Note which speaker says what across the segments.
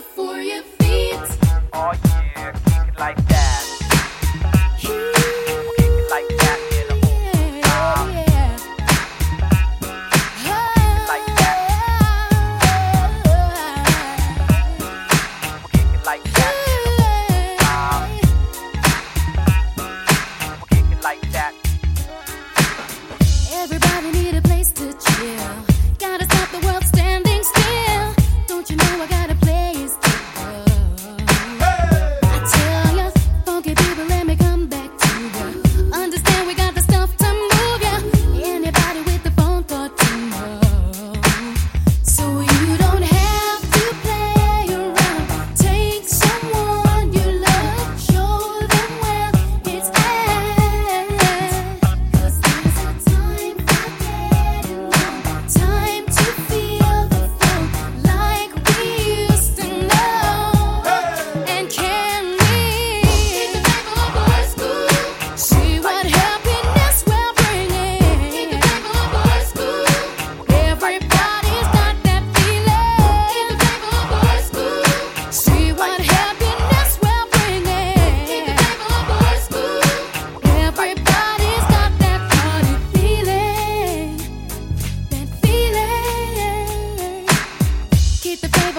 Speaker 1: before your feet. Kick
Speaker 2: it like that.
Speaker 1: Kick it like that. Like that. the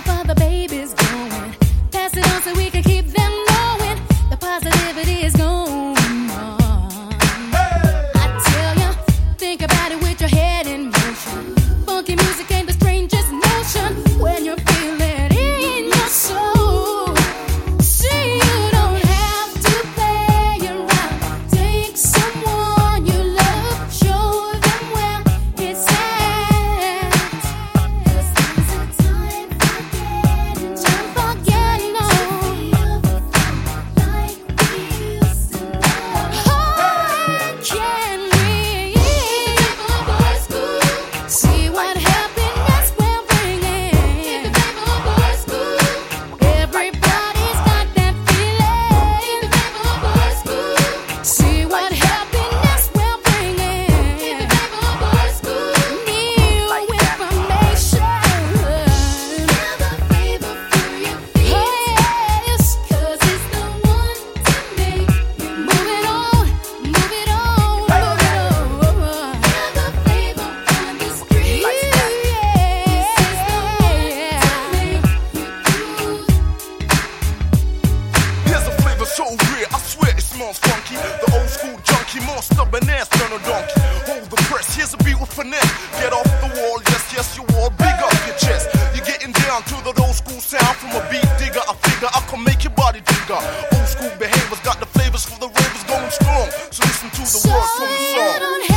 Speaker 3: metal rear, I swear it smells funky. The old school junkie, more stubborn ass than a donkey. Hold the press, here's a beat with finesse. Get off the wall, yes, yes, you all big up your chest. You're getting down to the old school sound from a beat digger. I figure I can make your body digger. Old school behaviors got the flavors for the ravers going strong. So listen to the so words from the song.